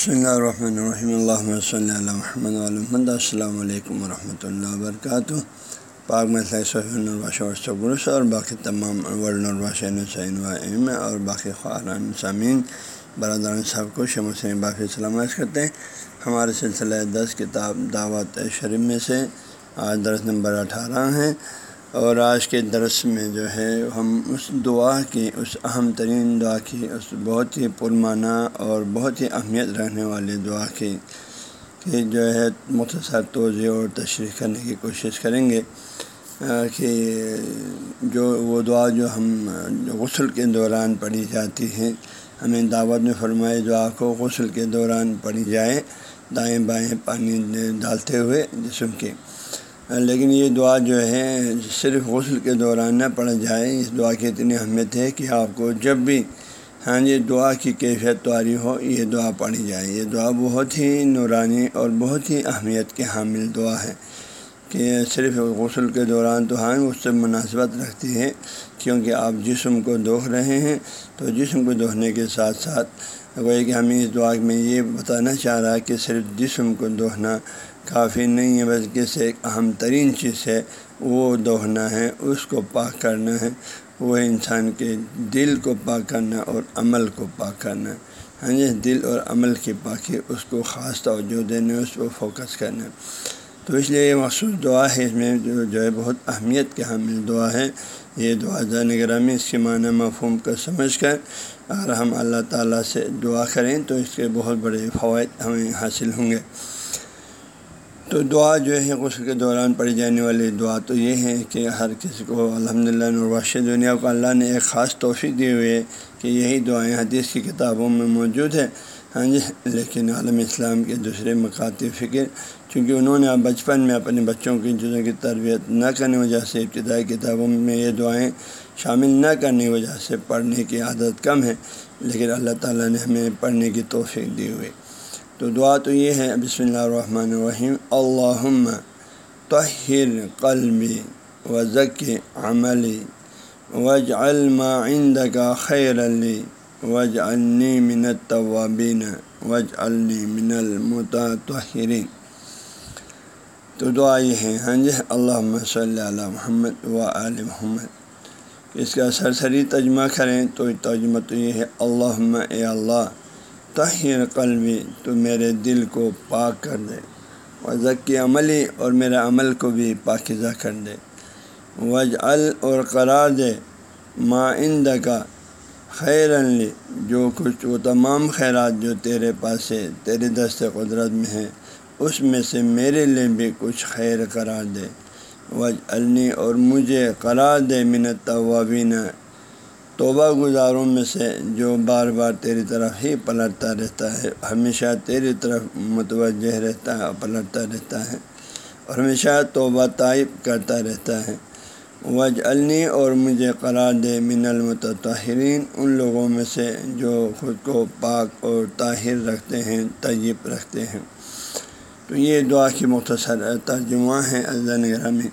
بسم اللہ الرحمن الرحیم اللہ صلی اللہ محمد محمد السلام علیکم ورحمۃ اللہ وبرکاتہ پاک مسلح اور باقی تمام ورلڈ ایم اور باقی خاران سامعین برادران صاحب کو شم حسین باقی سلامت کرتے ہیں ہمارے سلسلہ دس کتاب دعوت شریف میں سے آج درس نمبر اٹھارہ ہیں اور آج کے درس میں جو ہے، ہم اس دعا کی، اس اہم ترین دعا کی، اس بہت ہی پرمانہ اور بہت ہی اہمیت رہنے والی دعا کی کہ جو ہے، مختصر توضیع اور تشریح کرنے کی کوشش کریں گے کہ جو وہ دعا جو ہم غسل کے دوران پڑھی جاتی ہے، ہمیں دعوت میں فرمائے دعا کو غسل کے دوران پڑھی جائے، دائیں بائیں پانی ڈالتے ہوئے جسم کے لیکن یہ دعا جو ہے، صرف غسل کے دوران نہ پڑھ جائے۔ اس دعا کی اتنی اہمیت ہے کہ آپ کو جب بھی ہاں جی دعا کی کیفیت تواری ہو، یہ دعا پڑھی جائے۔ یہ دعا بہت ہی نورانی اور بہت ہی اہمیت کے حامل دعا ہے کہ صرف غسل کے دوران تو ہاں اس سے مناسبت رکھتی ہے۔ کیونکہ آپ جسم کو دوہ رہے ہیں، تو جسم کو دوہنے کے ساتھ ساتھ، وہی کہ ہمیں اس دعا میں یہ بتانا چاہ رہا ہے کہ صرف جسم کو دوہنا کافی نہیں ہے بلکہ سے ایک اہم ترین چیز ہے، وہ دوہنا ہے، اس کو پاک کرنا ہے۔ وہ انسان کے دل کو پاک کرنا اور عمل کو پاک کرنا ہاں جی دل اور عمل کی پاکی، اس کو خاص توجہ دینا، اس کو فوکس کرنا تو اس لیے یہ مخصوص دعا ہے، اس میں جو جو ہے بہت اہمیت کے حامل دعا ہے۔ یہ دعا زین گرامی اس کے معنی مفہوم کا سمجھ کر اگر ہم اللہ تعالیٰ سے دعا کریں تو اس کے بہت بڑے فوائد ہمیں حاصل ہوں گے۔ تو دعا جو ہے غسل کے دوران پڑھی جانے والی دعا تو یہ ہے کہ ہر کسی کو الحمد للہ نرواش دنیا کو اللہ نے ایک خاص توفیق دی ہوئی ہے کہ یہی دعائیں حدیث کی کتابوں میں موجود ہے ہاں جی لیکن عالم اسلام کے دوسرے مکاتی فکر، چونکہ انہوں نے بچپن میں اپنے بچوں کی چیزوں کی تربیت نہ کرنے کی وجہ سے، ابتدائی کتابوں میں یہ دعائیں شامل نہ کرنے کی وجہ سے پڑھنے کی عادت کم ہے، لیکن اللہ تعالیٰ نے ہمیں پڑھنے کی توفیق دی ہوئی۔ تو دعا تو یہ ہے، بسم اللہ الرحمن الرحیم، اللہم طہر قلبی و ذک عملی وج ما عندك خیر علی وج النی من الطوابین وج النی من المتحرین تو دعا یہ ہے ہاں جی اللہ صلی اللہ محمد و علیہ محمد۔ اس کا سرسری ترجمہ کریں تو ترجمہ تو یہ ہے اللہ اے اللہ طہر قلبی، تو میرے دل کو پاک کر دے۔ وضق کی عملی اور میرے عمل کو بھی پاکیزہ کر دے۔ وج ال اور قرار دے، ما کا خیر لی، جو کچھ وہ تمام خیرات جو تیرے پاس ہے، تیرے دست قدرت میں ہے اس میں سے میرے لیے بھی کچھ خیر قرار دے۔ وج النی اور مجھے قرار دے منت طوابین توبہ گزاروں میں سے جو بار بار تیری طرف ہی پلٹتا رہتا ہے، ہمیشہ تیری طرف متوجہ رہتا ہے، پلٹتا رہتا ہے اور ہمیشہ توبہ طائب کرتا رہتا ہے۔ وج النی اور مجھے قرار دے من المتحرین ان لوگوں میں سے جو خود کو پاک اور طاہر رکھتے ہیں، طیب رکھتے ہیں۔ تو یہ دعا کی مختصر ترجمہ ہے ازن گرامی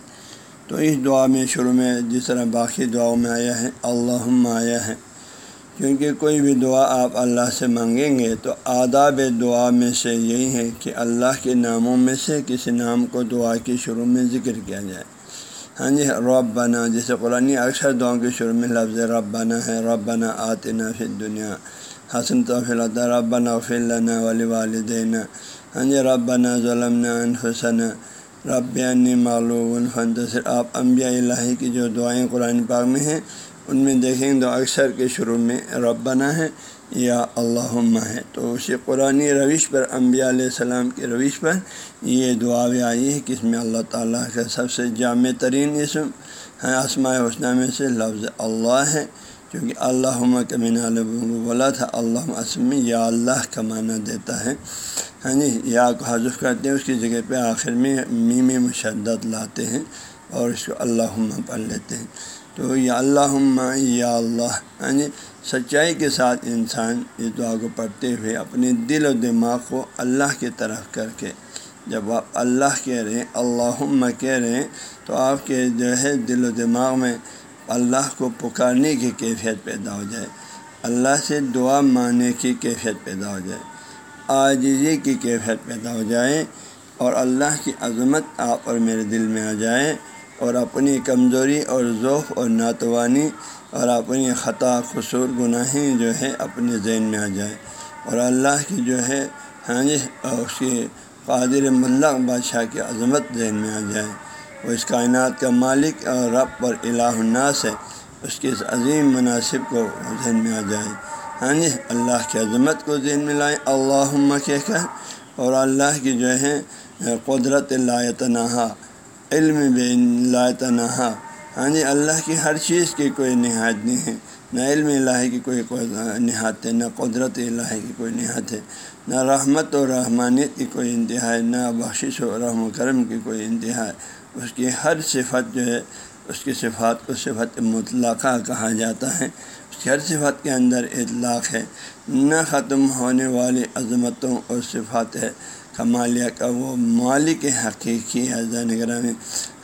تو اس دعا میں شروع میں جس طرح باقی دعاؤں میں آیا ہے اللہ آیا ہے۔ کیونکہ کوئی بھی دعا آپ اللہ سے مانگیں گے تو آداب دعا میں سے یہی ہے کہ اللہ کے ناموں میں سے کسی نام کو دعا کی شروع میں ذکر کیا جائے۔ ہاں جی رب بنا جیسے قرآن اکثر دعاؤں کے شروع میں لفظ رب بنا ہے رب بنا آتے فی دنیا حسن توفیل رب بنا فلنا ولی والدین ہاں جی رب بنا ظلم انفسن رب معلوم الفنتصر آپ انبیاء الہی کی جو دعائیں قرآن پاک میں ہیں، ان میں دیکھیں تو اکثر کے شروع میں رب ہے یا اللہ ہے۔ تو اسی قرآن روش پر انبیاء علیہ السلام کے روش پر یہ دعا بھی آئی ہے کہ اس میں اللہ تعالیٰ کا سب سے جامع ترین اسم ہے، آسماء حسنہ میں سے لفظ اللہ ہے۔ کیونکہ اللہ کمین بولا تھا اللہ اسم یا اللہ کا معنی دیتا ہے۔ ہاں جی یا کو حذف کرتے ہیں، اس کی جگہ پہ آخر میں میم مشدت لاتے ہیں اور اس کو اللہ پڑھ لیتے ہیں۔ تو یا اللہ یا اللہ ہاں جی سچائی کے ساتھ انسان اس دعا کو پڑھتے ہوئے اپنے دل و دماغ کو اللہ کی طرف کر کے، جب آپ اللہ کہہ رہے ہیں اللہ کہہ رہے ہیں، تو آپ کے جو ہے دل و دماغ میں اللہ کو پکارنے کی کیفیت پیدا ہو جائے، اللہ سے دعا ماننے کی کیفیت پیدا ہو جائے، آجزی کی کیفیت پیدا ہو جائے اور اللہ کی عظمت آپ اور میرے دل میں آ جائے اور اپنی کمزوری اور ذوف اور ناتوانی اور اپنی خطا، قصور، گناہیں جو ہے اپنے ذہن میں آ جائے اور اللہ کی جو ہے ہاں جی اس کی قادر ملک بادشاہ کی عظمت ذہن میں آ جائے۔ وہ اس کائنات کا مالک اور رب اور الہ الناس ہے، اس کے اس عظیم مناسب کو ذہن میں آ جائے۔ ہاں جی اللہ کی عظمت کو ذہن میں لائیں۔ اللہ کہہ کر، اور اللہ کی جو ہے، قدرت تنہا علم بے تنہا ہاں جی اللہ کی ہر چیز کی کوئی نہایت نہیں ہے۔ نہ علم الہی کی کوئی کوئی نہایت ہے، نہ قدرت الہی کی کوئی نہایت ہے۔ نہ رحمت و رحمانیت کی کوئی انتہا ہے، نہ بخشش و رحم و کرم کی کوئی انتہا ہے۔ اس کی ہر صفت جو ہے، اس کی صفات کو صفت مطلقہ کہا جاتا ہے۔ اس کی ہر صفت کے اندر اطلاق ہے۔ نہ ختم ہونے والی عظمتوں اور صفات ہے۔ کمالیہ کا وہ مالک حقیقی ہے میں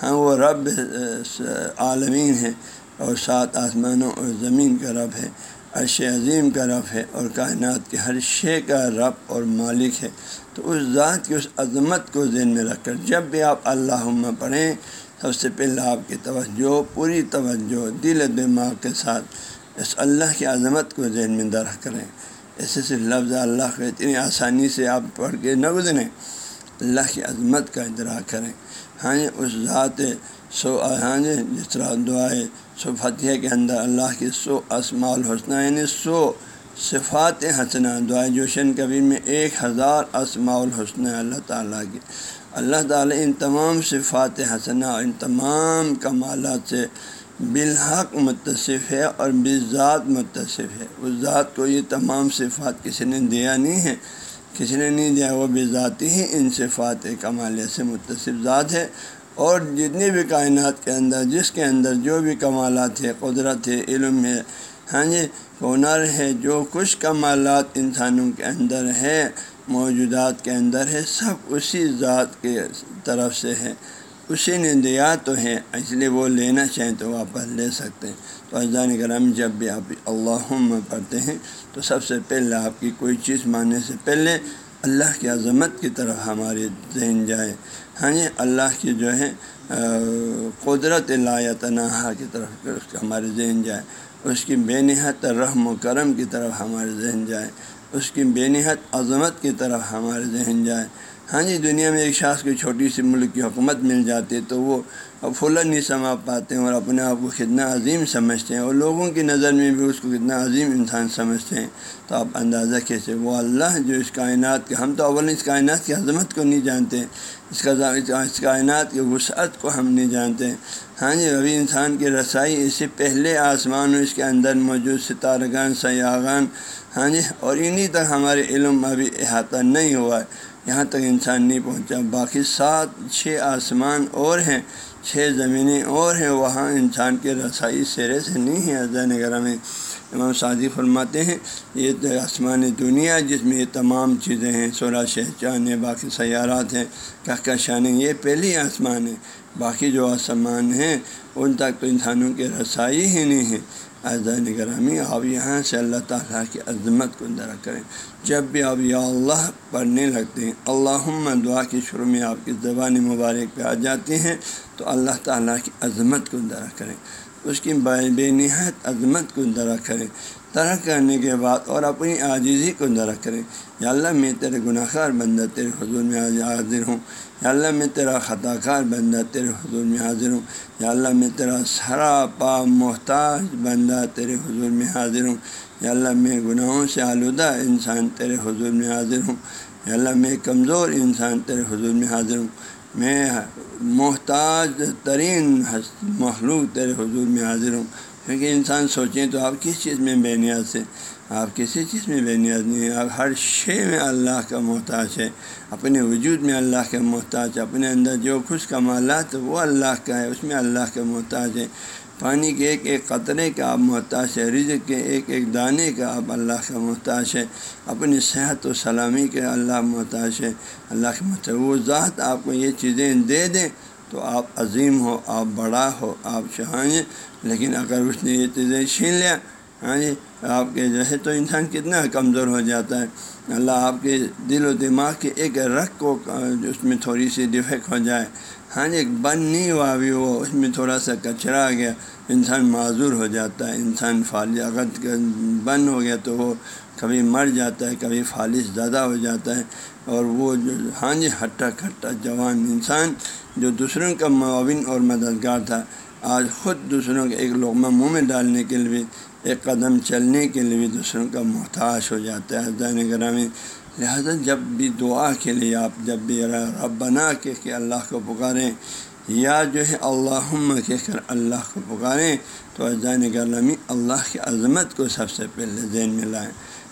ہاں وہ رب عالمین ہے اور سات آسمانوں اور زمین کا رب ہے۔ عرش عظیم کا رب ہے اور کائنات کے ہر شے کا رب اور مالک ہے۔ تو اس ذات کی اس عظمت کو ذہن میں رکھ کر جب بھی آپ اللہ پڑھیں، سب سے پہلے آپ کی توجہ، پوری توجہ دل دماغ کے ساتھ اس اللہ کی عظمت کو ذہن میں درخ کریں۔ ایسے صرف لفظ اللہ کو اتنی آسانی سے آپ پڑھ کے نہ گزریں، اللہ کی عظمت کا ادراک کریں۔ ہاں جی اس ذات سو ہاں جی، جس طرح دعائیں سو فتح کے اندر اللہ کی سو اسماع الحسنہ یعنی سو صفات حسنہ دعائے جوشن کبیر میں ایک ہزار اسماع الحسنہ اللہ تعالیٰ کی۔ اللہ تعالیٰ ان تمام صفات حسنہ ان تمام کمالات سے بالحق متصف ہے اور بذات متصف ہے۔ اس ذات کو یہ تمام صفات کسی نے دیا نہیں ہے، کسی نے نہیں دیا، وہ بذاتی ہی ان صفات کمالیہ سے متصف ذات ہے۔ اور جتنی بھی کائنات کے اندر، جس کے اندر جو بھی کمالات ہے قدرت ہے، علم ہے ہاں جی ہنر ہے، جو کچھ کمالات انسانوں کے اندر ہے، موجودات کے اندر ہے، سب اسی ذات کے طرف سے ہے۔ اسی نے دیا تو ہے، اس لیے وہ لینا چاہیں تو واپس لے سکتے ہیں۔ تو اذان کرام جب بھی آپ اللہ پڑھتے ہیں، تو سب سے پہلے آپ کی کوئی چیز ماننے سے پہلے اللہ کی عظمت کی طرف ہمارے ذہن جائے۔ ہاں جی اللہ کی جو ہے قدرت لا تنہا کی طرف ہمارے ذہن جائے۔ اس کی بے نہایت رحم و کرم کی طرف ہمارے ذہن جائے۔ اس کی بے نہایت عظمت کی طرف ہمارے ذہن جائے۔ ہاں جی دنیا میں ایک شخص کی چھوٹی سی ملک کی حکومت مل جاتی ہے تو وہ پھولن نہیں سما پاتے ہیں اور اپنے آپ کو کتنا عظیم سمجھتے ہیں اور لوگوں کی نظر میں بھی اس کو کتنا عظیم انسان سمجھتے ہیں۔ تو آپ اندازہ کیسے وہ اللہ جو اس کائنات کے، ہم تو اول اس کائنات کی عظمت کو نہیں جانتے، اس کا اس کائنات کی وسعت کو ہم نہیں جانتے۔ ہاں جی ابھی انسان کی رسائی اس سے پہلے آسمان اس کے اندر موجود ستارگان، سیاغان ہاں جی اور انہیں تک ہمارے علم ابھی احاطہ نہیں ہوا ہے۔ یہاں تک انسان نہیں پہنچا۔ باقی سات، چھ آسمان اور ہیں، چھ زمینیں اور ہیں۔ وہاں انسان کے رسائی سرے سے نہیں ہے۔ عزا نگر میں امام شادی فرماتے ہیں، یہ آسمان دنیا جس میں یہ تمام چیزیں ہیں۔ سولہ شہچان ہیں باقی سیارات ہیں کہکشانیں یہ پہلی آسمان ہے۔ باقی جو آسمان ہیں، ان تک تو انسانوں کے رسائی ہی نہیں ہے۔ اعزائے گرامی آپ یہاں سے اللہ تعالیٰ کی عظمت کو درک کریں۔ جب بھی آپ یا اللہ پڑھنے لگتے ہیں اللہ دعا کے شروع میں آپ کی زبان مبارک پہ آ جاتے ہیں، تو اللہ تعالیٰ کی عظمت کو درا کریں۔ اس کی بے نہایت عظمت کو درا کریں۔ ترک کرنے کے بعد اور اپنی عاجزی کو درخت کریں یا اللہ میں تیرے گناہ کار بندہ، تیرے حضور میں حاضر ہوں۔ یا اللہ میں تیرا خطا کار بندہ، تیرے حضور میں حاضر ہوں۔ یا اللہ میں تیرا سرا پا محتاج بندہ، تیرے حضور میں حاضر ہوں۔ یا اللہ میں گناہوں سے آلودہ انسان، تیرے حضور میں حاضر ہوں۔ یا اللہ میں کمزور انسان، تیرے حضور میں حاضر ہوں۔ میں محتاج ترین مخلوق تیرے حضور میں حاضر ہوں۔ کیونکہ انسان سوچیں تو آپ کس چیز میں بے نیاز ہے آپ کسی چیز میں بے نیاز نہیں ہے آپ ہر شے میں اللہ کا محتاج ہے اپنے وجود میں اللہ کا محتاج، اپنے اندر جو خوش کمالات وہ اللہ کا ہے، اس میں اللہ کا محتاج ہے پانی کے ایک ایک قطرے کا آپ محتاج ہے رزق کے ایک ایک دانے کا آپ اللہ کا محتاج ہے اپنی صحت و سلامی کے اللہ محتاج ہے اللہ کے محتاج وہ ذات آپ کو یہ چیزیں دے دیں تو آپ عظیم ہو، آپ بڑا ہو، آپ چاہیں لیکن اگر اس نے یہ چیزیں چھین لیا ہاں جی آپ کے جو ہے تو انسان کتنا کمزور ہو جاتا ہے۔ اللہ آپ کے دل و دماغ کے ایک رکھ کو اس میں تھوڑی سی ڈیفیکٹ ہو جائے۔ ہاں جی بند نہیں ہوا بھی وہ اس میں تھوڑا سا کچرا آ گیا، انسان معذور ہو جاتا ہے، انسان فالج اگر بند ہو گیا تو وہ کبھی مر جاتا ہے، کبھی فالش زیادہ ہو جاتا ہے، اور وہ جو ہاں جی ہٹا کھٹا جوان انسان جو دوسروں کا معاون اور مددگار تھا، آج خود دوسروں کے ایک لغمہ منہ میں ڈالنے کے لیے، ایک قدم چلنے کے لیے بھی دوسروں کا محتاج ہو جاتا ہے۔ زین گرامی لہذا جب بھی دعا کے لیے آپ جب بھی رب بنا کے اللہ کو پکاریں یا جو ہے اللہ کہہ کر اللہ کو پکاریں، تو اجزائن گرامی اللہ کی عظمت کو سب سے پہلے ذہن میں لائیں۔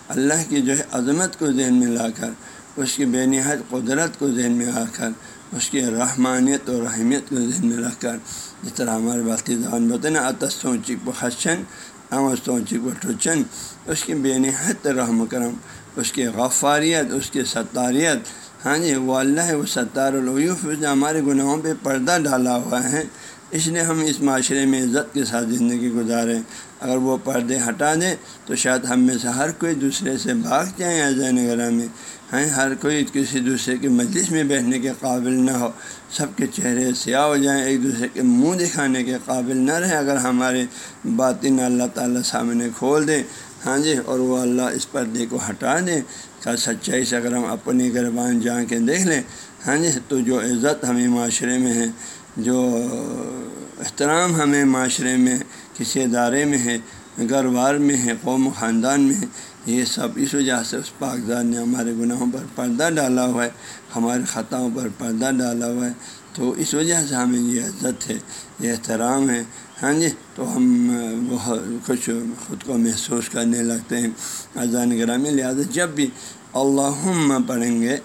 اللہ کی جو ہے عظمت کو ذہن میں لا کر، اس کی بے نہایت قدرت کو ذہن میں آ کر، اس کی رحمانیت اور رحمیت کو ذہن میں رکھ کر۔ جس طرح ہمارے باقی زبان بولتے ہیں نا اتستوں چک بخشن امستوں چک بٹوچن اس کی بے نہایت رحم کرم۔ اس کی غفاریت، اس کی ستاریت۔ ہاں جی وہ اللہ ہے وہ ستار العیوف اس نے ہمارے گناہوں پہ پردہ ڈالا ہوا ہے۔ اس لیے ہم اس معاشرے میں عزت کے ساتھ زندگی گزاریں اگر وہ پردے ہٹا دیں تو شاید ہم میں سے ہر کوئی دوسرے سے بھاگ جائیں ایزین نگر میں۔ ہیں ہر کوئی کسی دوسرے کے مجلس میں بیٹھنے کے قابل نہ ہو۔ سب کے چہرے سیاہ ہو جائیں، ایک دوسرے کے منہ دکھانے کے قابل نہ رہے۔ اگر ہمارے باطن اللہ تعالیٰ سامنے کھول دیں ہاں جی اور وہ اللہ اس پردے کو ہٹا دیں کا سچائی سے اگر ہم اپنی گربان جا کے دیکھ لیں ہاں جی تو جو عزت ہمیں معاشرے میں ہے، جو احترام ہمیں معاشرے میں، کسی ادارے میں ہے، گھر بار میں ہے، قوم و خاندان میں ہے، یہ سب اس وجہ سے اس پاکزاد نے ہمارے گناہوں پر پردہ ڈالا ہوا ہے، ہمارے خطاؤں پر پردہ ڈالا ہوا ہے۔ تو اس وجہ سے ہمیں یہ عزت ہے، یہ احترام ہے۔ ہاں جی تو ہم کچھ خود کو محسوس کرنے لگتے ہیں۔ اذان گرامی، لہٰذا جب بھی اللہ پڑھیں گے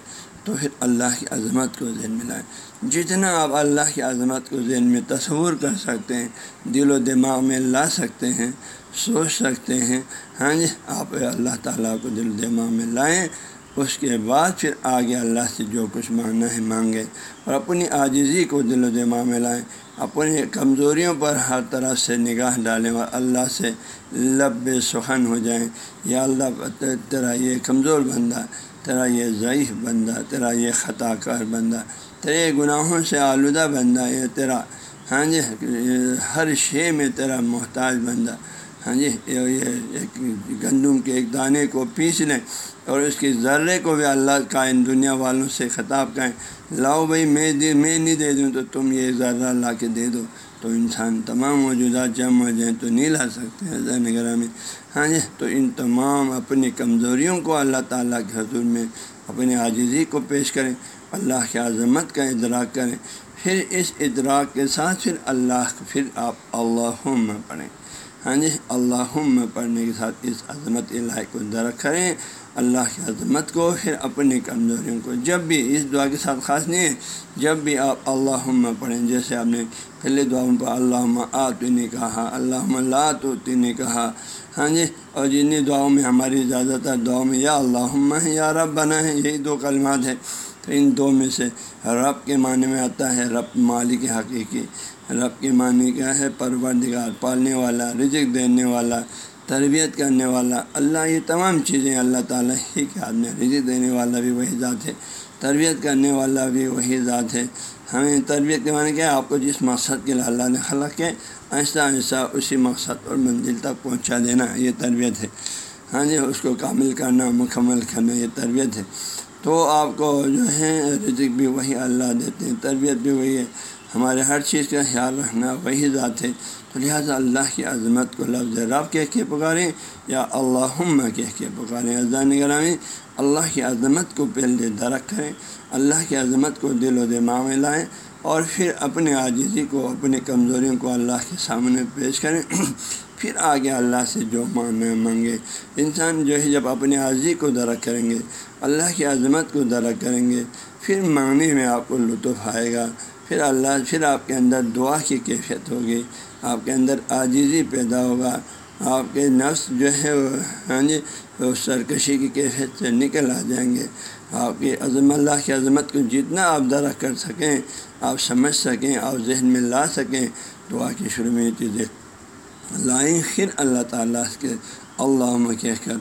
تو پھر اللہ کی عظمت کو ذہن میں لائیں۔ جتنا آپ اللہ کی عظمت کو ذہن میں تصور کر سکتے ہیں، دل و دماغ میں لا سکتے ہیں، سوچ سکتے ہیں ہاں جی آپ اللہ تعالیٰ کو دل و دماغ میں لائیں۔ اس کے بعد پھر آگے اللہ سے جو کچھ مانگنا ہے مانگیں اور اپنی عاجزی کو دل و دماغ میں لائیں۔ اپنی کمزوریوں پر ہر طرح سے نگاہ ڈالیں اور اللہ سے لب سخن ہو جائیں۔ یا اللہ، تیرا یہ کمزور بندہ، تیرا یہ ضعیف بندہ، تیرا یہ خطا کار بندہ، تیرے گناہوں سے آلودہ بندہ، یہ تیرا ہاں جی ہر شے میں تیرا محتاج بندہ۔ ہاں جی ایک گندم کے ایک دانے کو پیس لیں اور اس کی ذرے کو بھی اللہ کا ان دنیا والوں سے خطاب کہیں لاؤ بھائی، میں دے میں نہیں دے دوں تو تم یہ ذرہ لا کے دے دو۔ تو انسان تمام موجودات جمع ہو جائیں تو نہیں لا سکتے ہیں میں ہاں جی تو ان تمام اپنی کمزوریوں کو اللہ تعالیٰ کے حضور میں اپنی عاجزی کو پیش کریں، اللہ کی عظمت کا ادراک کریں۔ پھر اس ادراک کے ساتھ پھر اللہ، پھر آپ اللہ پڑھیں۔ ہاں جی اللہ پڑھنے کے ساتھ اس عظمت الہی کو درخت کریں۔ اللہ کی عظمت کو، پھر اپنی کمزوریوں کو۔ جب بھی اس دعا کے ساتھ خاص نہیں ہے، جب بھی آپ اللہ پڑھیں، جیسے آپ نے پہلے دعاؤں پر اللہ آتی نے کہا اللہ لاتی نے کہا ہاں جی اور جن دعاؤں میں ہماری زیادہ تر دعاؤں میں یا اللہ یا رب بنا ہے یہی دو کلمات ہیں۔ تو ان دو میں سے رب کے معنی میں آتا ہے رب مالک حقیقی، رب کے معنی کیا ہے پروردگار، پالنے والا، رزق دینے والا، تربیت کرنے والا، اللہ یہ تمام چیزیں اللہ تعالیٰ ہی کے ہاتھ میں، رزق دینے والا بھی وہی ذات ہے، تربیت کرنے والا بھی وہی ذات ہے۔ ہمیں تربیت کے معنی کیا ہے؟ آپ کو جس مقصد کے لیے اللہ نے خلق کے آہستہ آہستہ اسی مقصد اور منزل تک پہنچا دینا یہ تربیت ہے۔ ہاں جی اس کو کامل کرنا، مکمل کرنا یہ تربیت ہے۔ تو آپ کو جو ہے رزق بھی وہی اللہ دیتے ہیں، تربیت بھی وہی ہے۔ ہمارے ہر چیز کا خیال رکھنا وہی ذات ہے۔ تو لہٰذا اللہ کی عظمت کو لفظ رب کہہ کے پکاریں یا اللہ کہہ کے پکاریں۔ اذان گرامی اللہ کی عظمت کو پہلے درخت کریں، اللہ کی عظمت کو دل و دماغ میں لائیں اور پھر اپنے عاجزی کو اپنی کمزوریوں کو اللہ کے سامنے پیش کریں۔ پھر آگے اللہ سے جو مانگے مانگے انسان جو ہے جب اپنی عاجزی کو درخت کریں گے، اللہ کی عظمت کو درخت کریں گے، پھر مانگنے میں آپ کو لطف آئے گا۔ پھر اللہ، پھر آپ کے اندر دعا کی کیفیت ہوگی، آپ کے اندر عاجزی پیدا ہوگا۔ آپ کے نفس جو ہے وہ ہاں جی وہ سرکشی کی کیفیت سے نکل آ جائیں گے۔ آپ کی عظم اللہ کی عظمت کو جتنا آپ درخت کر سکیں، آپ سمجھ سکیں، آپ ذہن میں لا سکیں، دعا کی شروع میں یہ چیزیں لائیں پھر اللہ تعالیٰ کے، اللہ کہہ کر،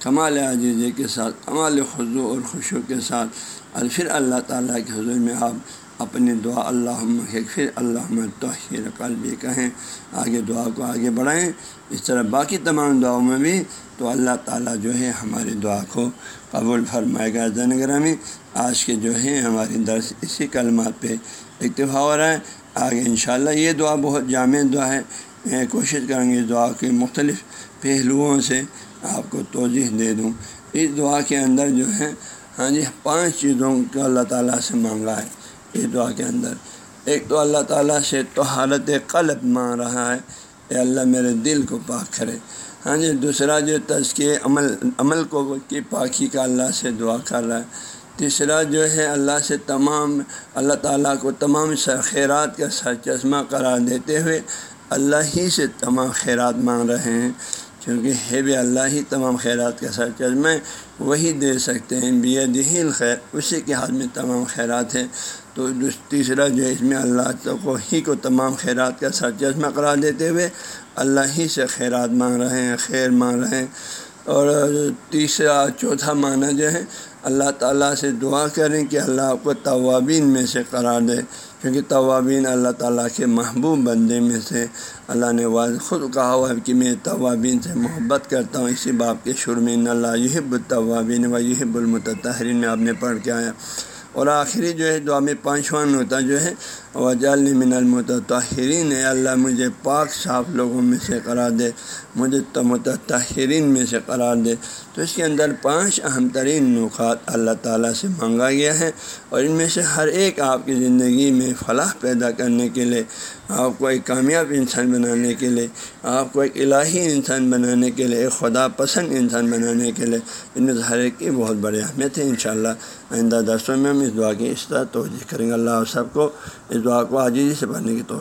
کمال عجیزے کے ساتھ، کمال خضو اور خوشو کے ساتھ، اور پھر اللہ تعالیٰ کے حضور میں آپ اپنی دعا اللہ کے پھر اللہ توحیر قلبی کہیں، آگے دعا کو آگے بڑھائیں۔ اس طرح باقی تمام دعاؤں میں بھی تو اللہ تعالیٰ جو ہے ہماری دعا کو قبول فرمائے گا۔ زین میں آج کے جو ہے ہماری درس اسی کلمات پہ اکتفا ہو رہا ہے۔ آگے انشاءاللہ یہ دعا بہت جامع دعا ہے۔ کوشش کریں گے اس دعا کے مختلف پہلوؤں سے آپ کو توجہ دے دوں۔ اس دعا کے اندر جو ہے ہاں جی پانچ چیزوں کو اللہ تعالیٰ سے مانگا ہے۔ اس دعا کے اندر ایک تو اللہ تعالیٰ سے تو حالت قلب مانگ رہا ہے۔ اے اللہ، میرے دل کو پاک کرے۔ ہاں جی دوسرا جو تزکے عمل عمل کو، کی پاکی کا اللہ سے دعا کر رہا ہے۔ تیسرا جو ہے، اللہ سے تمام، اللہ تعالیٰ کو تمام خیرات کا سر چشمہ قرار دیتے ہوئے اللہ ہی سے تمام خیرات مانگ رہے ہیں کیونکہ ہے بھی اللہ ہی تمام خیرات کا سر چشمہ وہی دے سکتے ہیں بے دہیل خیر اسی کے ہاتھ میں تمام خیرات ہیں۔ تو تیسرا جو ہے، اس میں اللہ کو ہی کو تمام خیرات کا سر چشمہ قرار دیتے ہوئے اللہ ہی سے خیرات مانگ رہے ہیں، خیر مانگ رہے ہیں۔ اور تیسرا، چوتھا معنی جو ہے، اللہ تعالیٰ سے دعا کریں کہ اللہ آپ کو توابین میں سے قرار دے۔ کیونکہ توابین اللہ تعالیٰ کے محبوب بندے میں سے، اللہ نے واضح خود کہا ہوا ہے کہ میں طوابین سے محبت کرتا ہوں۔ اسی باپ کے شرمین اللہ یہ الطوابین و یہب المتحرین میں آپ نے پڑھ کے آیا۔ اور آخری جو ہے دعا میں پانچواں ہوتا جو ہے وجال من المتحرین اللہ مجھے پاک صاف لوگوں میں سے قرار دے، مجھے متحرین میں سے قرار دے۔ تو اس کے اندر پانچ اہم ترین نقات اللہ تعالیٰ سے مانگا گیا ہے۔ اور ان میں سے ہر ایک آپ کی زندگی میں فلاح پیدا کرنے کے لیے، آپ کو ایک کامیاب انسان بنانے کے لیے، آپ کو ایک الہی انسان بنانے کے لیے، ایک خدا پسند انسان بنانے کے لیے، ان میں ہر ایک کی بہت بڑی اہمیت ہے، انشاءاللہ۔ آئندہ درسوں میں ہم اس دعا کی اس طرح توجہ کریں گے۔ اللہ سب کو اس دعا کو عاجزی سے پڑھنے کی تو